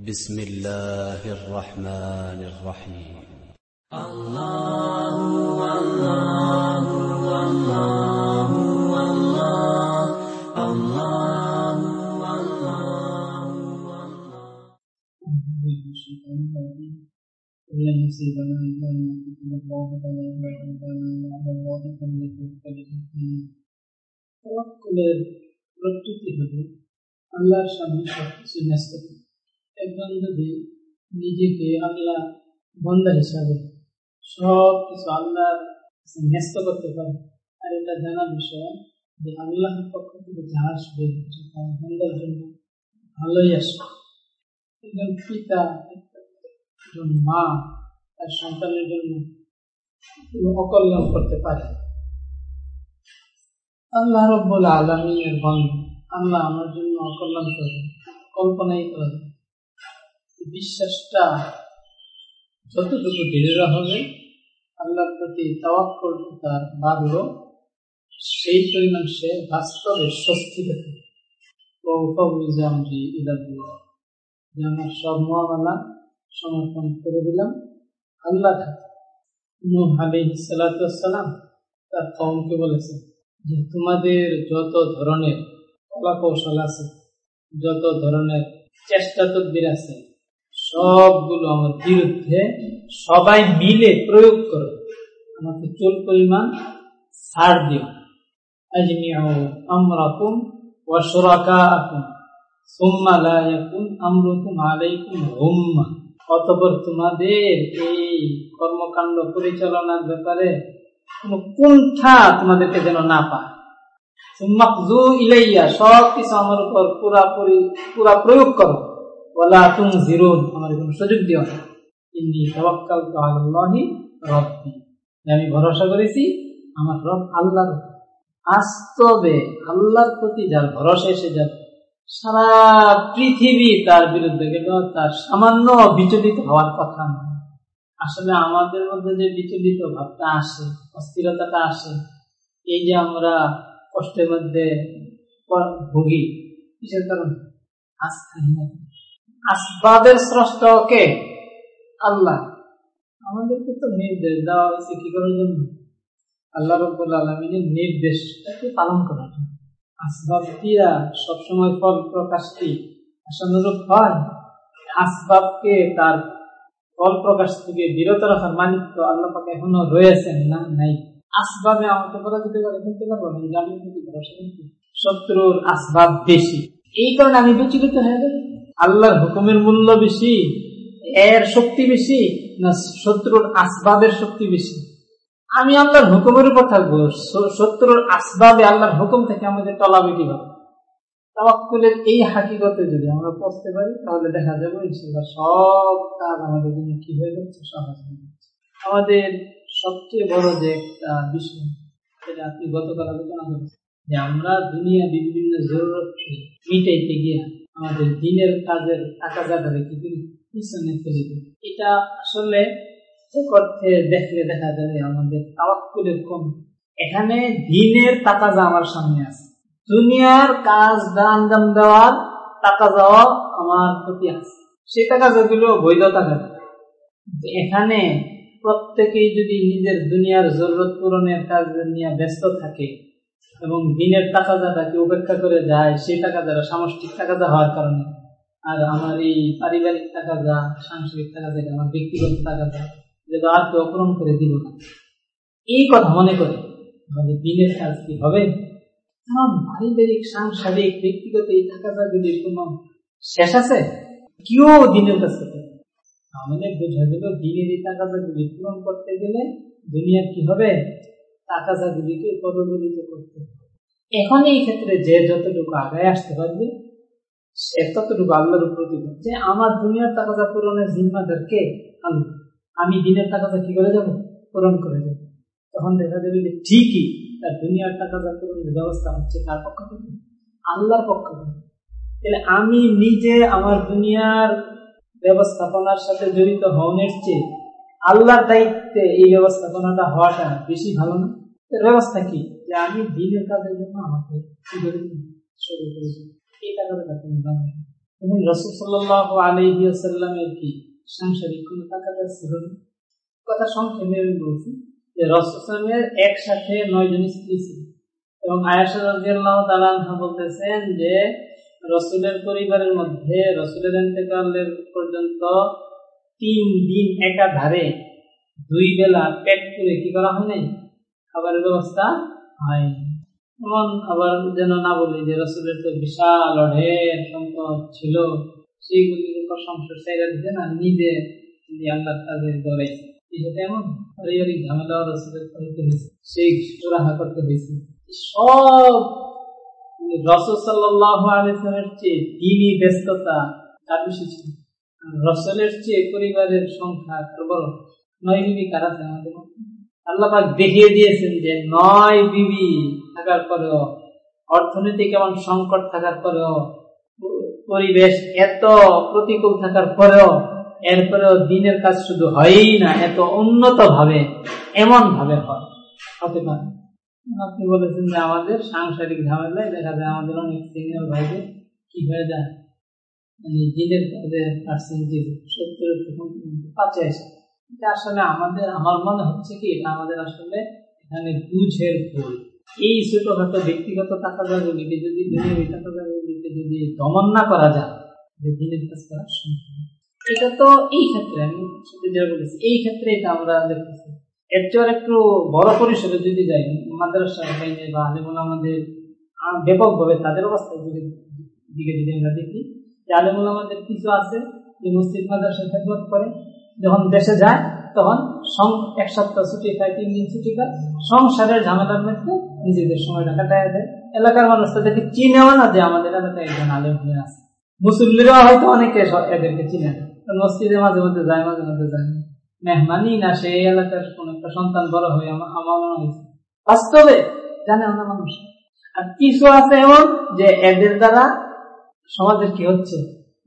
بسم الله الرحمن الرحيم كل مصيبنا إلا ما كتب الله لنا وعندنا على الله فليتوكل المؤمنون তাওয়াক্কুলের প্রস্তুতি হবে আল্লাহর সামনে সবকিছু ন্যস্ত করে একজন যদি নিজেকে আল্লাহ বন্দা হিসাবে সব কিছু আল্লাহর ন্যস্ত করতে পারে। আর এটা জানা বিষয় যে আল্লাহর পক্ষ থেকে যা আসবে বন্দার জন্য ভালোই আসবে। একজন পিতা, একজন মা, তার সন্তানের জন্য অকল্যাণ করতে পারে আল্লাহ রব্বুল আলমিনের বন্ধ আল্লাহ আমার জন্য অকল্যাণ করবে, কল্পনাই করবে বিশ্বাসটা যতটুকু দৃঢ় হবে, আল্লাহর প্রতি তাওয়াক্কল তার বাড়লো, সেই পরিমাণ সে বাস্তবে স্বস্তি যে আমার সব মহামালা সমর্পণ করে দিলাম। আল্লাহ নূহ তার কমকে বলেছে যে, তোমাদের যত ধরনের কলা কৌশল আছে, যত ধরনের চেষ্টা তদ্বির আছে সবগুলো আমার বিরুদ্ধে সবাই মিলে প্রয়োগ করো। আমাকে চুল পরিমাণ ছাড় দিও। তোমাদের এই কর্মকাণ্ড পরিচালনার ব্যাপারে তোমাদেরকে যেন না পায়। ইলাইয়া সব কিছু আমার উপর পুরাপুরি পুরা প্রয়োগ করো। জিরুন আমার কোন সুযোগ দিও না। আল্লাহি আমি ভরসা করেছি, আমার রব আল্লাহর বাস্তবে আল্লাহর প্রতি যার ভরসা এসে যাবে সারা পৃথিবী তার বিরুদ্ধে গেল, তার সামান্য বিচলিত হওয়ার কথা নয় আসলে আমাদের মধ্যে যে বিচলিত ভাবটা আসে, অস্থিরতাটা আসে, এই যে আমরা কষ্টের মধ্যে ভুগি, কিসের কারণে? আসবাবের স্রষ্ট কে? আল্লাহ। আমাদেরকে তো নির্দেশ দেওয়া হয়েছে কি করার জন্য? আল্লাহ রব্বুল আলমিনের নির্দেশটাকে পালন করার জন্য। আসবাব আসবাবটিরা সবসময় ফল প্রকাশটি আশানুরূপ হয়। আসবাবকে তার ফল প্রকাশ থেকে বিরত রাখার মালিক তো আল্লাহ পাকে এখনও রয়েছেন না নাই? আসবাবে আমাকে বলা যেতে পারে করছি শত্রুর আসবাব বেশি। এই কারণে আমি বিচলিত হয়ে যাই। আল্লাহর হুকুমের মূল্য বেশি, এর শক্তি বেশি, না শত্রুর আসবাবের শক্তি বেশি? আমি আল্লাহর হুকুমের উপর থাকব, শত্রুর আসবাবে আল্লাহর হুকুম থেকে আমাদের টলাবে কীভাবে তাওয়াক্কুলের এই হাকিগতে যদি আমরা পৌঁছতে পারি, তাহলে দেখা যাবে ইনশাল্লাহ সব কাজ আমাদের জন্য কি হয়ে যাচ্ছে? সহজ হয়ে যাচ্ছে। আমাদের সবচেয়ে বড় যে একটা বিষয় সেটা আপনি গতকাল আলোচনা করেছেন, যে আমরা দুনিয়া বিভিন্ন জরুরতকে মিটাইতে গিয়ে আমাদের দিনের কাজের টাকা রেখে করি পিছনে ফেলে দিই এটা আসলে অর্থে দেখলে দেখা যাবে আমাদের তাওয়াক্কুলের কম। এখানে দিনের টাকা যা আমার সামনে আছে। দুনিয়ার কাজ আঞ্জাম দেওয়ার টাকা যাওয়া আমার প্রতি আছে। সে টাকা যেগুলো বৈধ টাকা এখানে প্রত্যেকেই যদি নিজের দুনিয়ার জরুরত পূরণের কাজ নিয়ে ব্যস্ত থাকে এবং দিনের টাকা যাটাকে উপেক্ষা করে যায়, সেই টাকা যারা সামষ্টিক টাকা যা হওয়ার কারণে। আর আমার এই পারিবারিক টাকা যা, সাংসারিক টাকা যেটা, আমার ব্যক্তিগত টাকা যা যেটা আর কেউ অপূরণ করে দিব না। এই কথা মনে করে তাহলে দিনের কাজ কি হবে? কারণ পারিবারিক, সাংসারিক, ব্যক্তিগত এই টাকা গুলির কোনো শেষ আছে কেউ দিনের কাজ করতে তাহলে বোঝা গেল দিনের এই টাকা গুলি পূরণ করতে গেলে দুনিয়ার কি হবে? টাকা গুলিকে পদদলিত করতে এখন এই ক্ষেত্রে যে যতটুকু আগায় আসতে পারবে, সে ততটুকু আল্লাহর দিব যে আমার দুনিয়ার টাকা পূরণের জিম্মাদার কে? আল্লাহ। আমি দিনের টাকাটা কি করে যাব? পূরণ করে যাব। তখন দেখা যাবে যে ঠিকই তার দুনিয়ার যা পূরণের ব্যবস্থা হচ্ছে তার পক্ষ থেকে? আল্লাহর পক্ষ থেকে। তাহলে আমি নিজে আমার দুনিয়ার ব্যবস্থাপনার সাথে জড়িত হওয়ার চেয়ে আল্লাহর দায়িত্বে এই ব্যবস্থাপনাটা হওয়াটা বেশি ভালো না? ব্যবস্থা কি? যে আমি দিনের কাজের জন্য আমাকে শুরু করেছি এই টাকাটা দাম এবং রসুল সাল্লাহ কি সাংসারিক কোনো টাকাটা ছিল কথা সংক্ষেপে আমি বলছি যে রসুলের একসাথে নয় জন স্ত্রী ছিল। এবং আয়াসা বলতেছেন যে রসুলের পরিবারের মধ্যে রসুলের এতেকালের পর্যন্ত তিন দিন একাধারে দুই বেলা পেট করে কি করা হয় নাই? খাবারের ব্যবস্থা হয়নি। এমন আবার যেন না বলি যে রসুলের তো বিশাল অঢের সম্পদ ছিল সেইগুলির সংসার চাইরা দিতে না, নিজে আল্লাহ তাদের হয়েছে, সেই সব চেয়ে ব্যস্ততা তার রসলের চেয়ে পরিবারের সংখ্যা নয় কারা আছে আল্লাহ দেখিয়ে দিয়েছেন যে নয় বিবি থাকার পরেও অর্থনৈতিক এমন সংকট থাকার পরেও, পরিবেশ এত প্রতিকূল থাকার পরেও, এরপরেও দিনের কাজ শুধু হয়ই না, এত উন্নত ভাবে এমন ভাবে হয়। হতে আপনি বলেছেন যে আমাদের সাংসারিক ঝামেলায় দেখা যায় আমাদের অনেক সিনিয়র ভাইদের কি হয়ে যায়? মানে দিনের কাজে পার্সেন্টেজ সত্তর পাঁচে আসে। আসলে আমাদের, আমার মনে হচ্ছে কি, এটা আমাদের আসলে এখানে বুঝের ভুল। এই ছোটখাটো ব্যক্তিগত টাকা জায়গাগুলিকে যদি জায়গাগুলিকে যদি দমন না করা যায়, যে দিনের কাজ করা এটা তো এই ক্ষেত্রে, আমি যেটা বলেছি এই ক্ষেত্রে এটা আমরা দেখতেছি। এর চেয়ে একটু বড় পরিসরে যদি যাই, মাদ্রাসা বাইনে বা আলেমুল আমাদের ব্যাপকভাবে তাদের অবস্থা দিকে যদি আমরা দেখি যে আলেমুল আমাদের কিছু আছে যে মসজিদ মাদ্রাসা খেদমত করে। যখন দেশে যায়, তখন এক সপ্তাহ ছুটি খায় তিন দিন ছুটি খায় সংসারের ঝামেলার মধ্যে নিজেদের সময়টা কাটায় দেয়। এলাকার মানুষ তাদেরকে চিনেও না যে আমাদের এলাকায় একজন আলেম হয়ে আছে। মুসল্লিরাও হয়তো অনেকে এদেরকে চিনে মসজিদে মাঝে মধ্যে যায়, মাঝে মধ্যে যায় মেহমানি না, সেই এলাকার কোন একটা সন্তান বড় হয়ে আমার মনে হয়েছে। বাস্তবে জানে আমরা মানুষ। আর কিছু আছে এমন যে এদের দ্বারা সমাজের কি হচ্ছে?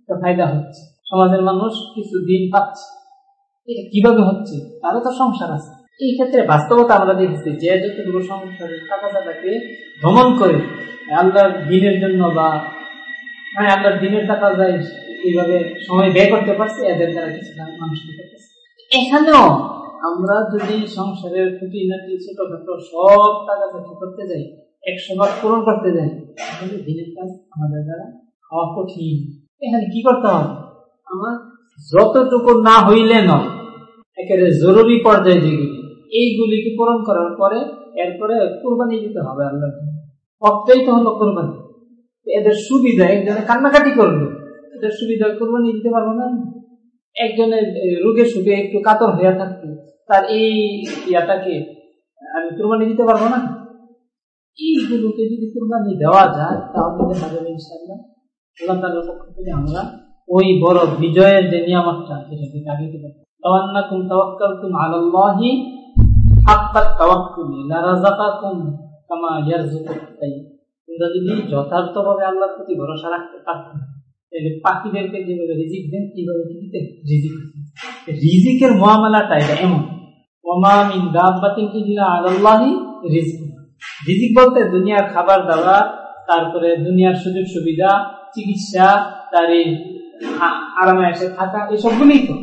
একটা ফায়দা হচ্ছে। সমাজের মানুষ কিছু দিন পাচ্ছে। এটা কীভাবে হচ্ছে? তারও তো সংসার আছে। এই ক্ষেত্রে বাস্তবতা আমরা দেখেছি যে যতটুকু সংসারের টাকা টাকাকে ভ্রমণ করে, আল্লাহর দিনের জন্য বা হ্যাঁ আল্লাহর দিনের টাকা যায় এইভাবে সময় ব্যয় করতে পারছে, এদের দ্বারা কিছু মানুষ করতেছে? এখানেও আমরা যদি সংসারের খুঁটি নাটি ছোটখাটো সব টাকা চাকরি করতে যাই, একশো ভাগ পূরণ করতে যাই, তাহলে দিনের কাজ আমাদের দ্বারা হওয়া কঠিন। এখানে কি করতে হবে? আমার যতটুকু না হইলে নয়। একেবারে জরুরি পর্যায়ে যেগুলি এইগুলিকে পূরণ করার পরে এরপরে কোরবানি দিতে হবে আল্লাহ অর্থই তো হলো কোরবানি। এদের সুবিধা, একজনে কান্নাকাটি করল। এদের সুবিধা কোরবানি দিতে পারব না একজনের রোগের সুখে একটু কাতর হয়ে থাকতো তার এই ইয়াটাকে আমি কোরবানি দিতে পারব না। এইগুলোকে যদি কোরবানি দেওয়া যায়, তাহলে আল্লাহ তালার পক্ষ থেকে আমরা ওই বড় বিজয়ের যে নিয়ামতটা সেটাকে কাটিয়ে পারব তাওয়ান্নাকুম তাওয়াক্কালতুম আলাল্লাহি হাক্কাত তাওয়াক্কুলি, লারাযাকাকুম কামা ইয়ারযুকুত তাইর তোমরা যদি যথার্থভাবে আল্লাহর প্রতি ভরসা রাখতে পারতো পাখিদেরকে যেভাবে রিজিক দেন, কীভাবে দিতে? রিজিক। রিজিকের মহামেলাটা এটা এমন। রিজিক রিজিক বলতে দুনিয়ার খাবার দাবার, তারপরে দুনিয়ার সুযোগ সুবিধা চিকিৎসা তার আরামে এসে থাকা এসবগুলি তো।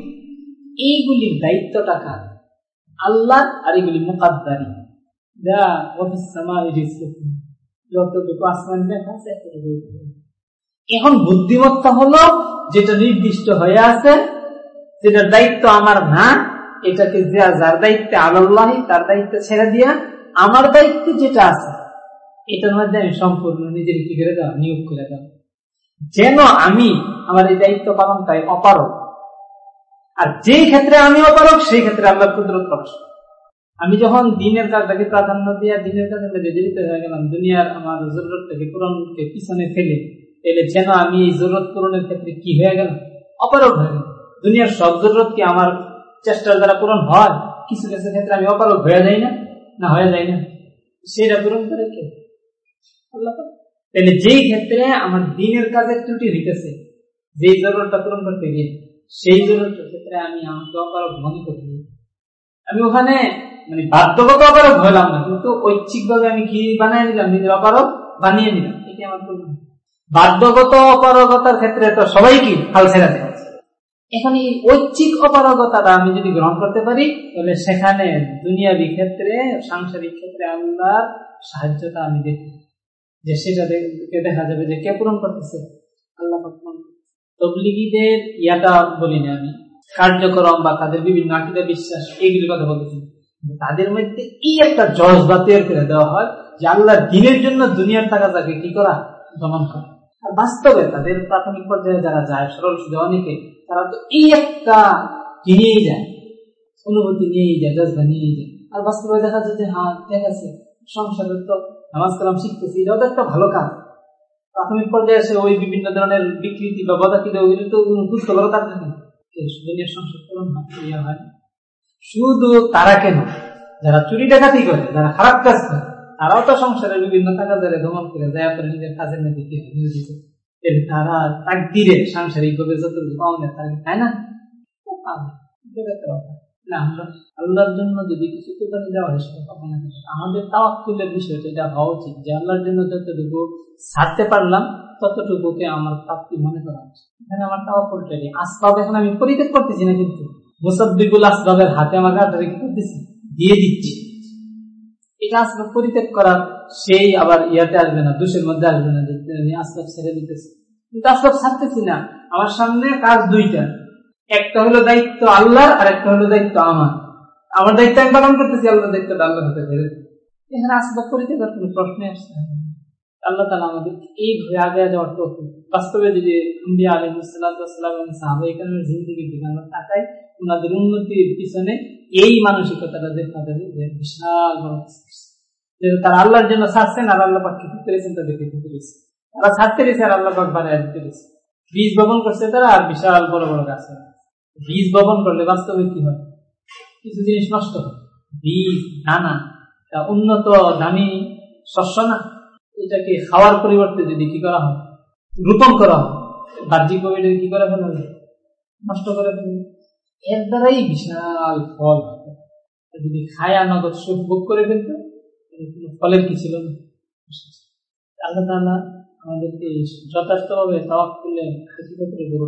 এইগুলির দায়িত্ব টাকা আল্লাহ আর এগুলি এখন বুদ্ধিমত্তা হলো, যেটা নির্দিষ্ট হয়ে আছে, যেটার দায়িত্ব আমার না, এটাকে যার দায়িত্বে আল্লাহি তার দায়িত্ব ছেড়ে দিয়া, আমার দায়িত্ব যেটা আছে, এটার মধ্যে আমি সম্পূর্ণ নিজের কি করে দেওয়া নিয়োগ করে দেওয়া যেন আমি আমার এই দায়িত্ব পালন পাই অপারক আর যেই ক্ষেত্রে আমি অপারক সেই ক্ষেত্রে আল্লাহ কুদরত প্রকাশ আমি যখন দিনের কাজটাকে প্রাধান্য দিয়ে দিনের কাজে জড়িত হয়ে গেলাম, দুনিয়ার আমার জরুরত পূরণকে পিছনে ফেলে এলে যেন আমি এই জরুরত পূরণের ক্ষেত্রে কি হয়ে গেল অপারক হয়ে গেল দুনিয়ার সব জরুরত কি আমার চেষ্টার দ্বারা পূরণ হয়? কিছু কিছু ক্ষেত্রে আমি অপারক হয়ে যাই না? না হয়ে যাই না। সেটা পূরণ করে কে? তাহলে যেই ক্ষেত্রে আমার দিনের কাজের ত্রুটি হইতেছে যেই জরুরটা পূরণ করতে গিয়ে সেই জরুরতের ক্ষেত্রে আমি আমাকে অপারক মনে করি। আমি ওখানে মানে বাধ্যগত অপারক হইলাম না, কিন্তু ঐচ্ছিক ভাবে আমি কি বানিয়ে নিলাম? নিজের অপারক বানিয়ে নিলাম। এটি আমার করলাম বাধ্যগত অপারগতার ক্ষেত্রে তো সবাই কি হাল এখন এই ঐচ্ছিক অপারগতাটা আমি যদি গ্রহণ করতে পারি, তাহলে সেখানে দুনিয়াবি ক্ষেত্রে, সাংসারিক ক্ষেত্রে আল্লাহর সাহায্যটা আমি দেখি যে সেটা দেখা যাবে যে কে পূরণ করতেছে? আল্লাহ তবলিগীদের ইয়াটা বলি না আমি। কার্যক্রম বা তাদের বিভিন্ন আকিদা বিশ্বাস, এইগুলির কথা বলতেছি। তাদের মধ্যে এই একটা জজবা তৈরি করে দেওয়া হয় যে আল্লাহ দিনের জন্য দুনিয়ার টাকা তাকে কি করা? দমন করা। আর বাস্তবে তাদের প্রাথমিক পর্যায়ে যারা যায়, সরল সুদে অনেকে, তারা তো এই একটা নিয়েই যায়? অনুভূতি নিয়েই যায়, জজবা নিয়েই যায়। আর বাস্তবে দেখা যায় যে হ্যাঁ আছে সংসারের তো নামাজ কালাম শিখতেছি, এটাও তো একটা ভালো কাজ। প্রাথমিক পর্যায়ে এসে ওই বিভিন্ন ধরনের বিকৃতি বা বদাকৃতি ওইগুলি তো পারো তার হয় শুধু তারা কেন? যারা চুরি ডাকাতি করে, যারা খারাপ কাজ করে, তারাও তো সংসারের বিভিন্ন টাকা যারা দমন করে দয়া করে নিজের কাজের মধ্যে কি নিয়োজিত তারা তাক দিলে সাংসারিক ভাবে যতটুকু পাওয়া যায় না? আল্লাহর জন্য যদি কিছু কোরবানি দেওয়া হয়, সেটা পাবো না আমাদের তাওয়াক্কুলের বিষয়টা, এটা হওয়া উচিত যে আল্লাহর জন্য যতটুকু ছাড়তে পারলাম, ততটুকুকে আমার প্রাপ্তি মনে করা উচিত। এখানে আমার তাওয়াক্কুলটা আসবাব এখন আমি পরিত্যাগ করতেছি না কিন্তু? মুসাদ্দিকুল আসবাবের হাতে আমার গাড়ি কি করতেছি? দিয়ে দিচ্ছি। এটা আসবাব পরিত্যাগ করার সেই আবার ইয়াতে আসবে না, দোষের মধ্যে আসবে না যে আমি আসবাব ছেড়ে দিতেছে। কিন্তু আসবাব ছাড়তেছি না। আমার সামনে কাজ দুইটা। একটা হলো দায়িত্ব আল্লাহর আর একটা হলো দায়িত্ব আমার। আমার দায়িত্ব আমি পালন করতেছি আল্লাহ দায়িত্ব আল্লাহ হতে পেরে। এখানে আসবাব পরিত্যাগ কোনো প্রশ্নে আসছে আল্লাহ তালা আমাদের এই ঘরে আগে যাওয়ার তো বাস্তবে যদি ইন্ডিয়া আলী মুসাল্লাম সাহাবা এখানে জিন্দিগির দিকে আমরা তাকাই, ওনাদের উন্নতির পিছনে এই মানসিকতাটা যে তাদের বিশাল বড় তারা আল্লাহর জন্য ছাড়ছেন আর আল্লাহ পাক কি করেছেন তাদেরকে দিতে পেরেছে তারা ছাড়তে পেরেছে আর আল্লাহ পাক বানায় দিতে পেরেছে। বীজ বপন করছে তারা আর বিশাল বড় বড় গাছ বীজ বপন করলে বাস্তবে কি হয়? কিছু জিনিস নষ্ট হয়। বীজ, দানা উন্নত দামি শস্য না। এটাকে খাওয়ার পরিবর্তে যদি কি করা হয়? রোপণ করা হয়। বাহ্যিকভাবে কি করা ফেলা নষ্ট করে ফেলবে এর দ্বারাই বিশাল ফল যদি খায়া নগদ সুখ ভোগ করে ফেলতো ফলের কি ছিল না? আল্লাহ আমাদেরকে যথার্থভাবে তাওয়াক করলে হাকিকতের গরু